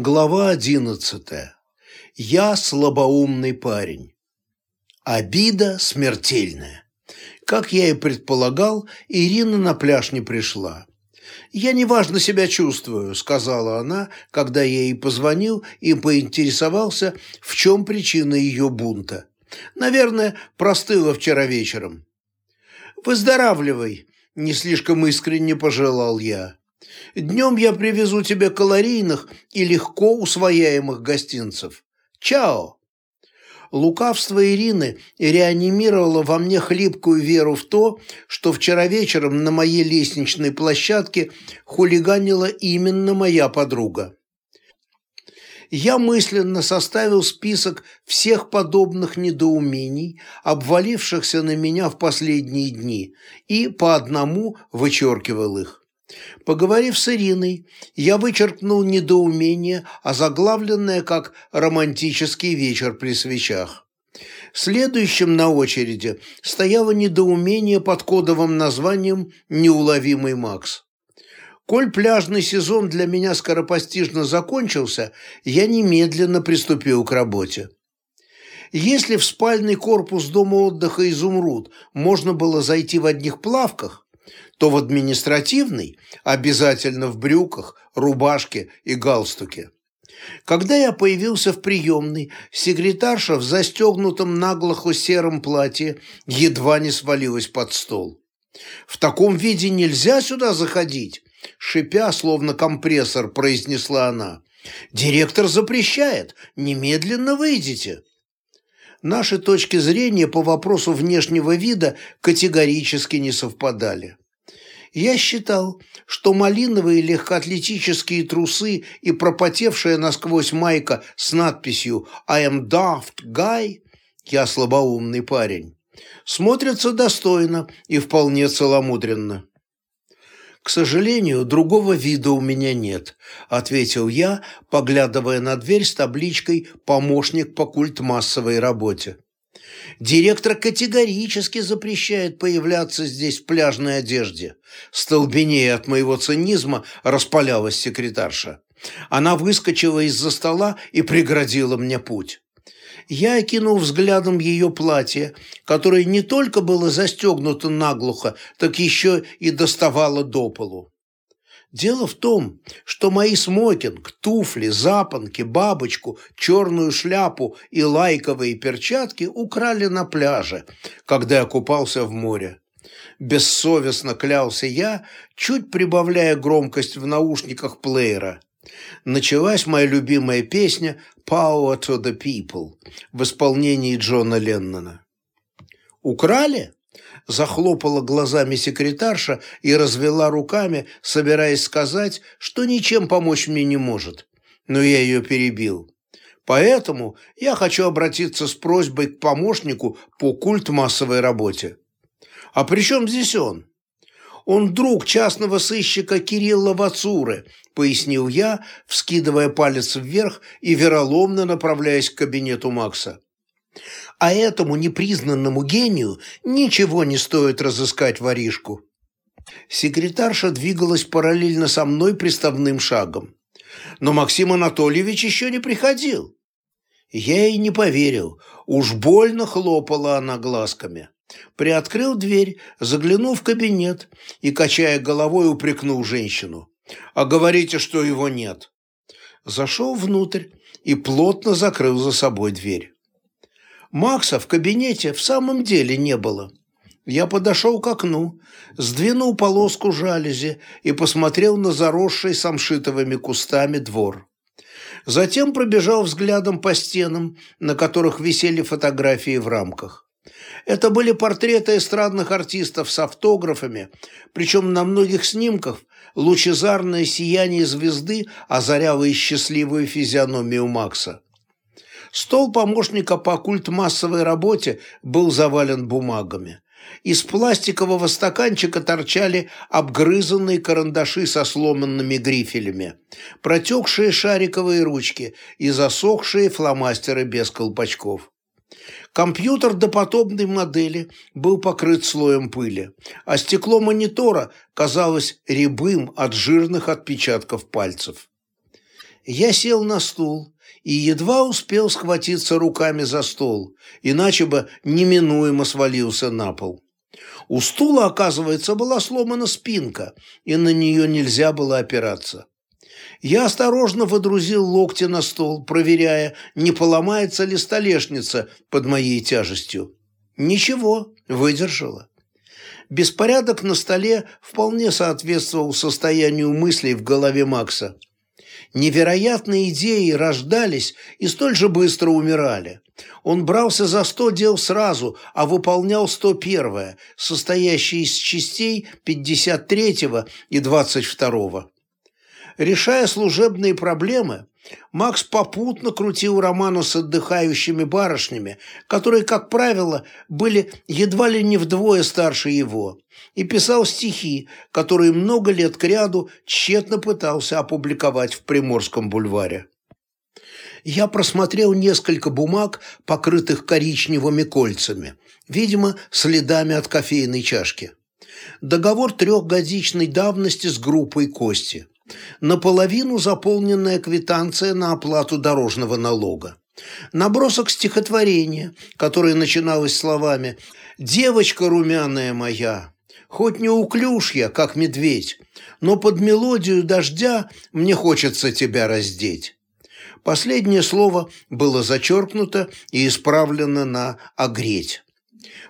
Глава одиннадцатая. Я слабоумный парень. Обида смертельная. Как я и предполагал, Ирина на пляж не пришла. «Я неважно себя чувствую», — сказала она, когда я ей позвонил и поинтересовался, в чем причина ее бунта. «Наверное, простыла вчера вечером». «Выздоравливай», — не слишком искренне пожелал я. Днем я привезу тебе калорийных и легко усвояемых гостинцев. Чао!» Лукавство Ирины реанимировало во мне хлипкую веру в то, что вчера вечером на моей лестничной площадке хулиганила именно моя подруга. Я мысленно составил список всех подобных недоумений, обвалившихся на меня в последние дни, и по одному вычеркивал их. Поговорив с Ириной, я вычеркнул недоумение, озаглавленное как «романтический вечер при свечах». Следующим на очереди стояло недоумение под кодовым названием «Неуловимый Макс». Коль пляжный сезон для меня скоропостижно закончился, я немедленно приступил к работе. Если в спальный корпус дома отдыха «Изумруд» можно было зайти в одних плавках, то в административный обязательно в брюках, рубашке и галстуке. Когда я появился в приемной, секретарша в застегнутом наглухо сером платье едва не свалилась под стол. «В таком виде нельзя сюда заходить!» Шипя, словно компрессор, произнесла она. «Директор запрещает! Немедленно выйдите!» Наши точки зрения по вопросу внешнего вида категорически не совпадали. Я считал, что малиновые легкоатлетические трусы и пропотевшая насквозь майка с надписью «I am daft guy» «Я слабоумный парень» смотрятся достойно и вполне целомудренно. «К сожалению, другого вида у меня нет», – ответил я, поглядывая на дверь с табличкой «Помощник по культмассовой работе». Директор категорически запрещает появляться здесь в пляжной одежде. Столбенея от моего цинизма распалялась секретарша. Она выскочила из-за стола и преградила мне путь. Я окинул взглядом ее платье, которое не только было застегнуто наглухо, так еще и доставало до полу. Дело в том, что мои смокинг, туфли, запонки, бабочку, черную шляпу и лайковые перчатки украли на пляже, когда я купался в море. Бессовестно клялся я, чуть прибавляя громкость в наушниках плеера. Началась моя любимая песня «Power to the People» в исполнении Джона Леннона. «Украли?» Захлопала глазами секретарша и развела руками, собираясь сказать, что ничем помочь мне не может. Но я ее перебил. Поэтому я хочу обратиться с просьбой к помощнику по культ массовой работе. А при чем здесь он? Он друг частного сыщика Кирилла Вацуры, пояснил я, вскидывая палец вверх и вероломно направляясь к кабинету Макса. А этому непризнанному гению ничего не стоит разыскать воришку. Секретарша двигалась параллельно со мной приставным шагом. Но Максим Анатольевич еще не приходил. Я ей не поверил, уж больно хлопала она глазками. Приоткрыл дверь, заглянул в кабинет и, качая головой, упрекнул женщину. «А говорите, что его нет». Зашел внутрь и плотно закрыл за собой дверь. Макса в кабинете в самом деле не было. Я подошел к окну, сдвинул полоску жалюзи и посмотрел на заросший самшитовыми кустами двор. Затем пробежал взглядом по стенам, на которых висели фотографии в рамках. Это были портреты эстрадных артистов с автографами, причем на многих снимках лучезарное сияние звезды озаряло и счастливую физиономию Макса. Стол помощника по культмассовой работе был завален бумагами. Из пластикового стаканчика торчали обгрызанные карандаши со сломанными грифелями, протекшие шариковые ручки и засохшие фломастеры без колпачков. Компьютер допотопной модели был покрыт слоем пыли, а стекло монитора казалось рябым от жирных отпечатков пальцев. Я сел на стул и едва успел схватиться руками за стол, иначе бы неминуемо свалился на пол. У стула, оказывается, была сломана спинка, и на нее нельзя было опираться. Я осторожно водрузил локти на стол, проверяя, не поломается ли столешница под моей тяжестью. Ничего, выдержала. Беспорядок на столе вполне соответствовал состоянию мыслей в голове Макса. Невероятные идеи рождались и столь же быстро умирали. Он брался за сто дел сразу, а выполнял сто первое, состоящее из частей 53 и 22. Решая служебные проблемы, Макс попутно крутил роману с отдыхающими барышнями, которые, как правило, были едва ли не вдвое старше его, и писал стихи, которые много лет кряду тщетно пытался опубликовать в Приморском бульваре. Я просмотрел несколько бумаг, покрытых коричневыми кольцами, видимо, следами от кофейной чашки. Договор трехгодичной давности с группой Кости – наполовину заполненная квитанция на оплату дорожного налога. Набросок стихотворения, которое начиналось словами «Девочка румяная моя, хоть не уклюж я, как медведь, но под мелодию дождя мне хочется тебя раздеть». Последнее слово было зачеркнуто и исправлено на «огреть».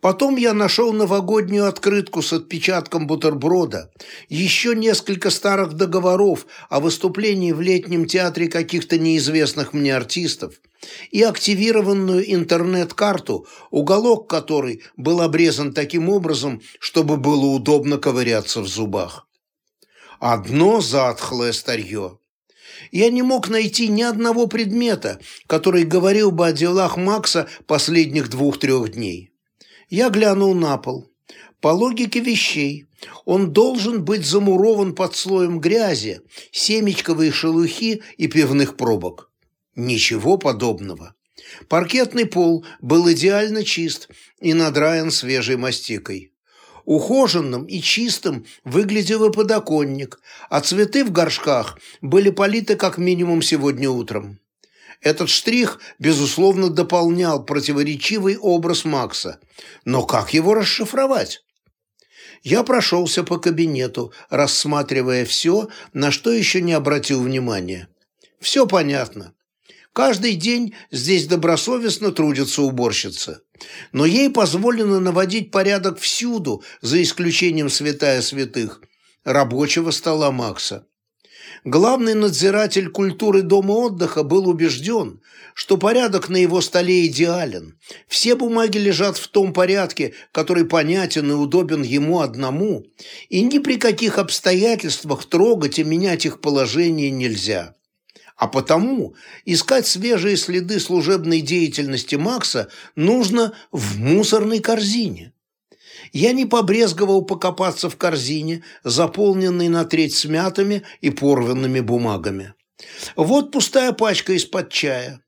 Потом я нашел новогоднюю открытку с отпечатком бутерброда, еще несколько старых договоров о выступлении в летнем театре каких-то неизвестных мне артистов и активированную интернет-карту, уголок которой был обрезан таким образом, чтобы было удобно ковыряться в зубах. Одно затхлое старье. Я не мог найти ни одного предмета, который говорил бы о делах Макса последних двух-трех дней. Я глянул на пол. По логике вещей, он должен быть замурован под слоем грязи, семечковой шелухи и пивных пробок. Ничего подобного. Паркетный пол был идеально чист и надраен свежей мастикой. Ухоженным и чистым выглядел и подоконник, а цветы в горшках были политы как минимум сегодня утром. Этот штрих, безусловно, дополнял противоречивый образ Макса. Но как его расшифровать? Я прошелся по кабинету, рассматривая все, на что еще не обратил внимания. Все понятно. Каждый день здесь добросовестно трудится уборщица. Но ей позволено наводить порядок всюду, за исключением святая святых, рабочего стола Макса. Главный надзиратель культуры дома отдыха был убежден, что порядок на его столе идеален. Все бумаги лежат в том порядке, который понятен и удобен ему одному, и ни при каких обстоятельствах трогать и менять их положение нельзя. А потому искать свежие следы служебной деятельности Макса нужно в мусорной корзине я не побрезговал покопаться в корзине, заполненной на треть смятыми и порванными бумагами. Вот пустая пачка из-под чая.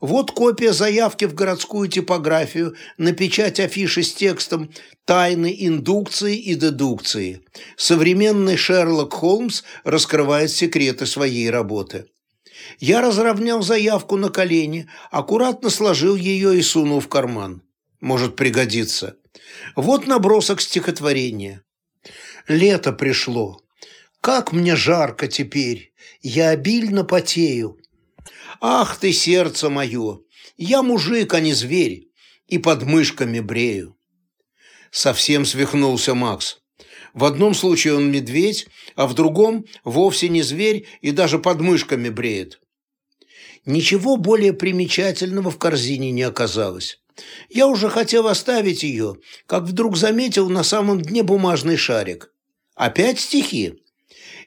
Вот копия заявки в городскую типографию на печать афиши с текстом «Тайны индукции и дедукции». Современный Шерлок Холмс раскрывает секреты своей работы. Я разровнял заявку на колени, аккуратно сложил ее и сунул в карман. Может пригодиться. Вот набросок стихотворения. Лето пришло. Как мне жарко теперь. Я обильно потею. Ах ты, сердце мое! Я мужик, а не зверь, и под мышками брею. Совсем свихнулся Макс. В одном случае он медведь, а в другом вовсе не зверь и даже под мышками бреет. Ничего более примечательного в корзине не оказалось. Я уже хотел оставить ее, как вдруг заметил на самом дне бумажный шарик. Опять стихи.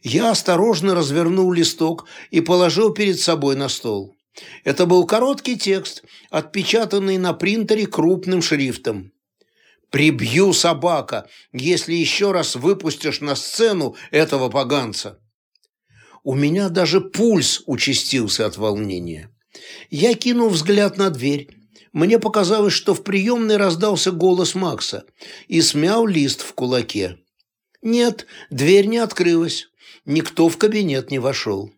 Я осторожно развернул листок и положил перед собой на стол. Это был короткий текст, отпечатанный на принтере крупным шрифтом. «Прибью собака, если еще раз выпустишь на сцену этого поганца». У меня даже пульс участился от волнения. Я кинул взгляд на дверь мне показалось, что в приемной раздался голос Макса и смял лист в кулаке. Нет, дверь не открылась, никто в кабинет не вошел.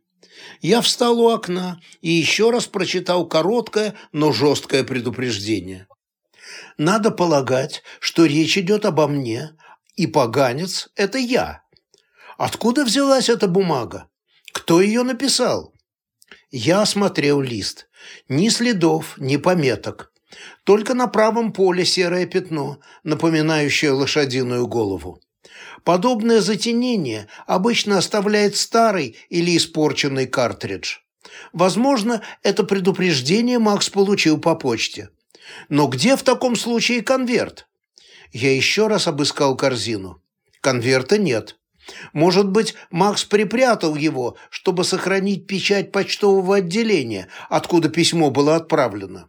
Я встал у окна и еще раз прочитал короткое, но жесткое предупреждение. Надо полагать, что речь идет обо мне, и поганец – это я. Откуда взялась эта бумага? Кто ее написал? Я осмотрел лист. Ни следов, ни пометок. Только на правом поле серое пятно, напоминающее лошадиную голову. Подобное затенение обычно оставляет старый или испорченный картридж. Возможно, это предупреждение Макс получил по почте. Но где в таком случае конверт? Я еще раз обыскал корзину. Конверта нет. Может быть, Макс припрятал его, чтобы сохранить печать почтового отделения, откуда письмо было отправлено.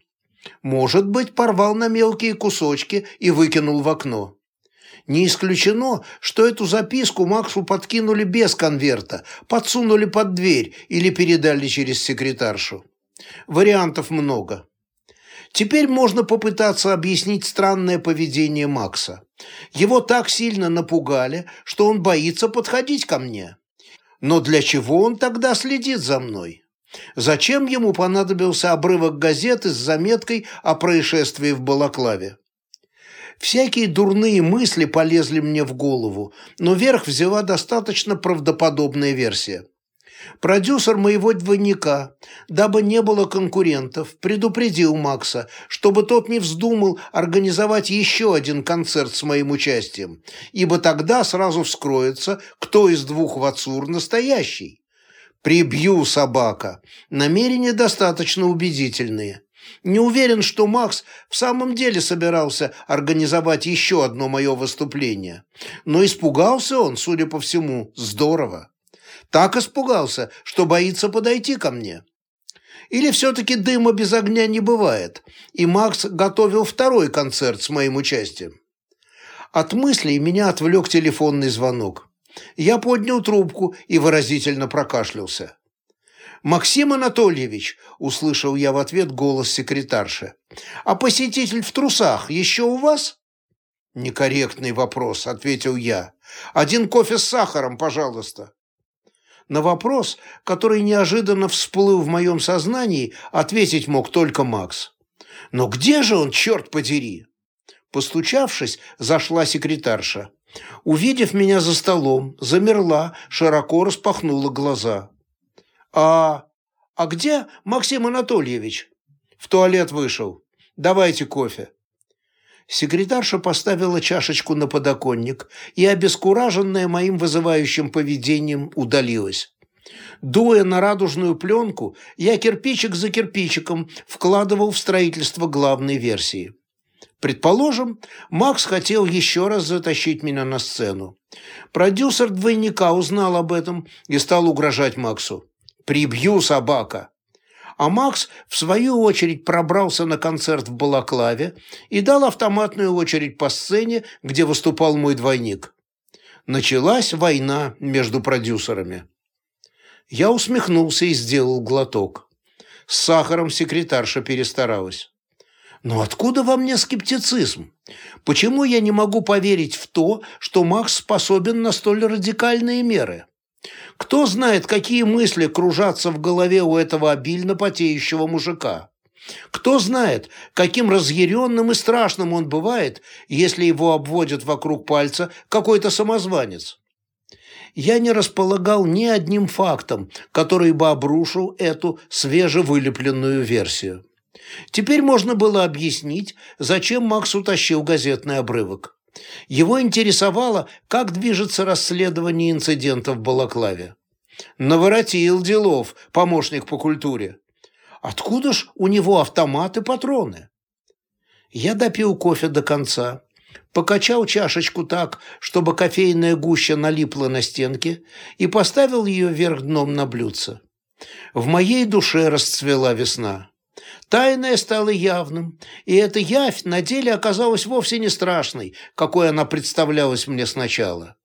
Может быть, порвал на мелкие кусочки и выкинул в окно. Не исключено, что эту записку Максу подкинули без конверта, подсунули под дверь или передали через секретаршу. Вариантов много. Теперь можно попытаться объяснить странное поведение Макса. Его так сильно напугали, что он боится подходить ко мне. Но для чего он тогда следит за мной? Зачем ему понадобился обрывок газеты с заметкой о происшествии в Балаклаве? Всякие дурные мысли полезли мне в голову, но верх взяла достаточно правдоподобная версия. Продюсер моего двойника, дабы не было конкурентов, предупредил Макса, чтобы тот не вздумал организовать еще один концерт с моим участием, ибо тогда сразу вскроется, кто из двух Вацур настоящий. «Прибью, собака!» Намерения достаточно убедительные. Не уверен, что Макс в самом деле собирался организовать еще одно мое выступление. Но испугался он, судя по всему, здорово. Так испугался, что боится подойти ко мне. Или все-таки дыма без огня не бывает, и Макс готовил второй концерт с моим участием. От мыслей меня отвлек телефонный звонок. Я поднял трубку и выразительно прокашлялся. «Максим Анатольевич», – услышал я в ответ голос секретарши, – «а посетитель в трусах еще у вас?» «Некорректный вопрос», – ответил я. «Один кофе с сахаром, пожалуйста». На вопрос, который неожиданно всплыл в моем сознании, ответить мог только Макс. «Но где же он, черт подери?» Постучавшись, зашла секретарша. Увидев меня за столом, замерла, широко распахнула глаза. «А... а где Максим Анатольевич?» «В туалет вышел. Давайте кофе». Секретарша поставила чашечку на подоконник и, обескураженная моим вызывающим поведением, удалилась. Дуя на радужную пленку, я кирпичик за кирпичиком вкладывал в строительство главной версии. Предположим, Макс хотел еще раз затащить меня на сцену. Продюсер двойника узнал об этом и стал угрожать Максу. «Прибью, собака!» А Макс, в свою очередь, пробрался на концерт в Балаклаве и дал автоматную очередь по сцене, где выступал мой двойник. Началась война между продюсерами. Я усмехнулся и сделал глоток. С сахаром секретарша перестаралась. Но откуда во мне скептицизм? Почему я не могу поверить в то, что Макс способен на столь радикальные меры? Кто знает, какие мысли кружатся в голове у этого обильно потеющего мужика? Кто знает, каким разъяренным и страшным он бывает, если его обводят вокруг пальца какой-то самозванец? Я не располагал ни одним фактом, который бы обрушил эту свежевылепленную версию. Теперь можно было объяснить, зачем Макс утащил газетный обрывок. Его интересовало, как движется расследование инцидента в Балаклаве. Наворотил делов помощник по культуре. Откуда ж у него автомат и патроны? Я допил кофе до конца, покачал чашечку так, чтобы кофейная гуща налипла на стенке, и поставил ее вверх дном на блюдце. В моей душе расцвела весна. Тайное стало явным, и эта явь на деле оказалась вовсе не страшной, какой она представлялась мне сначала.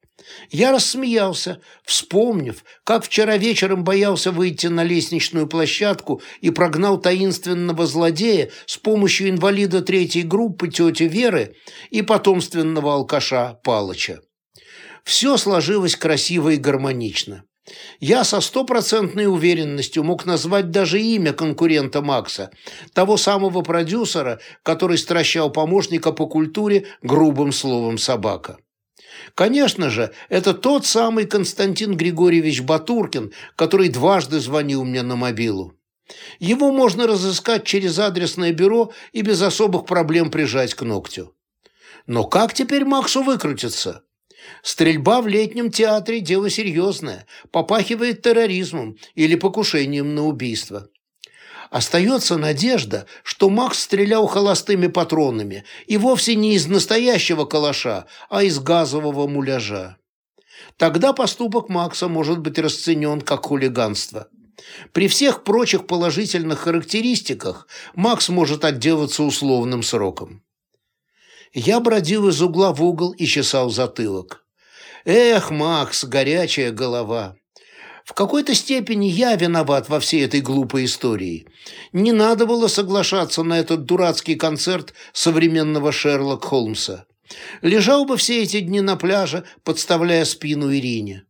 Я рассмеялся, вспомнив, как вчера вечером боялся выйти на лестничную площадку и прогнал таинственного злодея с помощью инвалида третьей группы тети Веры и потомственного алкаша Палыча. Все сложилось красиво и гармонично. Я со стопроцентной уверенностью мог назвать даже имя конкурента Макса, того самого продюсера, который стращал помощника по культуре грубым словом «собака». Конечно же, это тот самый Константин Григорьевич Батуркин, который дважды звонил мне на мобилу. Его можно разыскать через адресное бюро и без особых проблем прижать к ногтю. Но как теперь Максу выкрутиться? Стрельба в летнем театре – дело серьезное, попахивает терроризмом или покушением на убийство. Остается надежда, что Макс стрелял холостыми патронами и вовсе не из настоящего калаша, а из газового муляжа. Тогда поступок Макса может быть расценен как хулиганство. При всех прочих положительных характеристиках Макс может отделаться условным сроком. Я бродил из угла в угол и чесал затылок. Эх, Макс, горячая голова. В какой-то степени я виноват во всей этой глупой истории. Не надо было соглашаться на этот дурацкий концерт современного Шерлок Холмса. Лежал бы все эти дни на пляже, подставляя спину Ирине.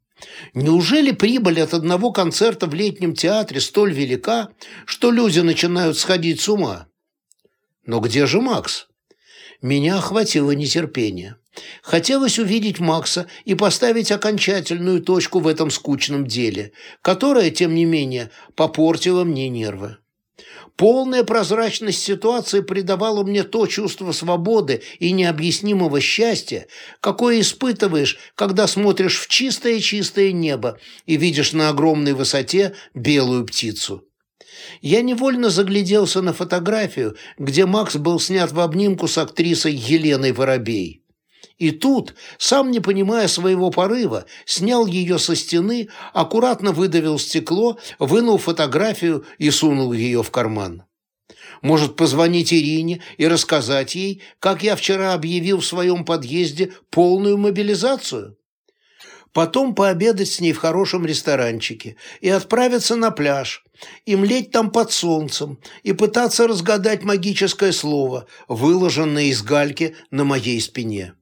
Неужели прибыль от одного концерта в летнем театре столь велика, что люди начинают сходить с ума? Но где же Макс? Меня охватило нетерпение. Хотелось увидеть Макса и поставить окончательную точку в этом скучном деле, которое, тем не менее, попортило мне нервы. Полная прозрачность ситуации придавала мне то чувство свободы и необъяснимого счастья, какое испытываешь, когда смотришь в чистое-чистое небо и видишь на огромной высоте белую птицу. Я невольно загляделся на фотографию, где Макс был снят в обнимку с актрисой Еленой Воробей. И тут, сам не понимая своего порыва, снял ее со стены, аккуратно выдавил стекло, вынул фотографию и сунул ее в карман. Может, позвонить Ирине и рассказать ей, как я вчера объявил в своем подъезде полную мобилизацию? Потом пообедать с ней в хорошем ресторанчике и отправиться на пляж, и млеть там под солнцем, и пытаться разгадать магическое слово, выложенное из гальки на моей спине.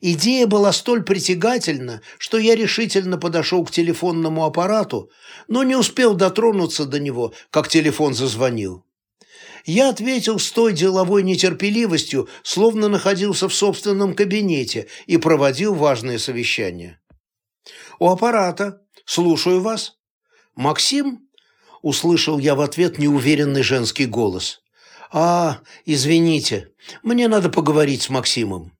Идея была столь притягательна, что я решительно подошел к телефонному аппарату, но не успел дотронуться до него, как телефон зазвонил. Я ответил с той деловой нетерпеливостью, словно находился в собственном кабинете и проводил важное совещание. «У аппарата. Слушаю вас». «Максим?» – услышал я в ответ неуверенный женский голос. «А, извините, мне надо поговорить с Максимом».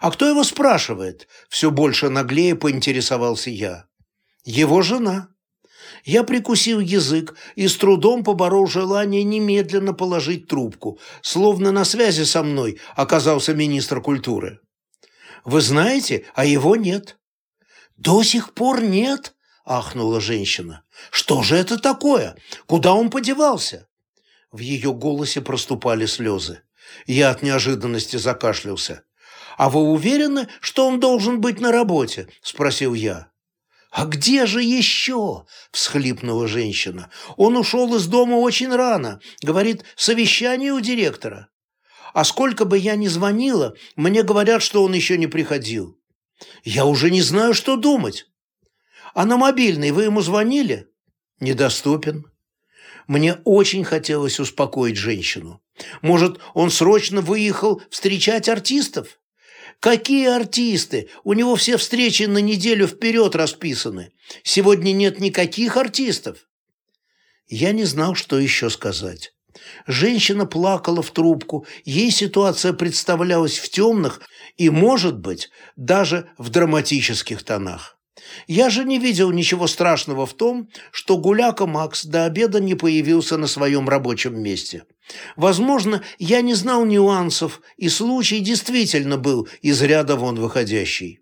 «А кто его спрашивает?» – все больше наглее поинтересовался я. «Его жена». Я прикусил язык и с трудом поборол желание немедленно положить трубку, словно на связи со мной оказался министр культуры. «Вы знаете, а его нет». «До сих пор нет?» – ахнула женщина. «Что же это такое? Куда он подевался?» В ее голосе проступали слезы. Я от неожиданности закашлялся. «А вы уверены, что он должен быть на работе?» – спросил я. «А где же еще?» – всхлипнула женщина. «Он ушел из дома очень рано. Говорит, совещание у директора. А сколько бы я ни звонила, мне говорят, что он еще не приходил. Я уже не знаю, что думать. А на мобильный вы ему звонили? Недоступен. Мне очень хотелось успокоить женщину. Может, он срочно выехал встречать артистов? Какие артисты? У него все встречи на неделю вперед расписаны. Сегодня нет никаких артистов. Я не знал, что еще сказать. Женщина плакала в трубку, ей ситуация представлялась в темных и, может быть, даже в драматических тонах. Я же не видел ничего страшного в том, что гуляка Макс до обеда не появился на своем рабочем месте. Возможно, я не знал нюансов, и случай действительно был из ряда вон выходящий.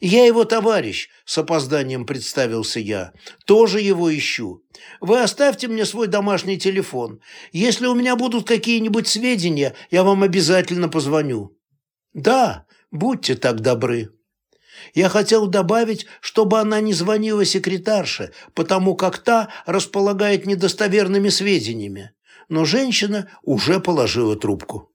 «Я его товарищ», — с опозданием представился я. «Тоже его ищу. Вы оставьте мне свой домашний телефон. Если у меня будут какие-нибудь сведения, я вам обязательно позвоню». «Да, будьте так добры». Я хотел добавить, чтобы она не звонила секретарше, потому как та располагает недостоверными сведениями. Но женщина уже положила трубку.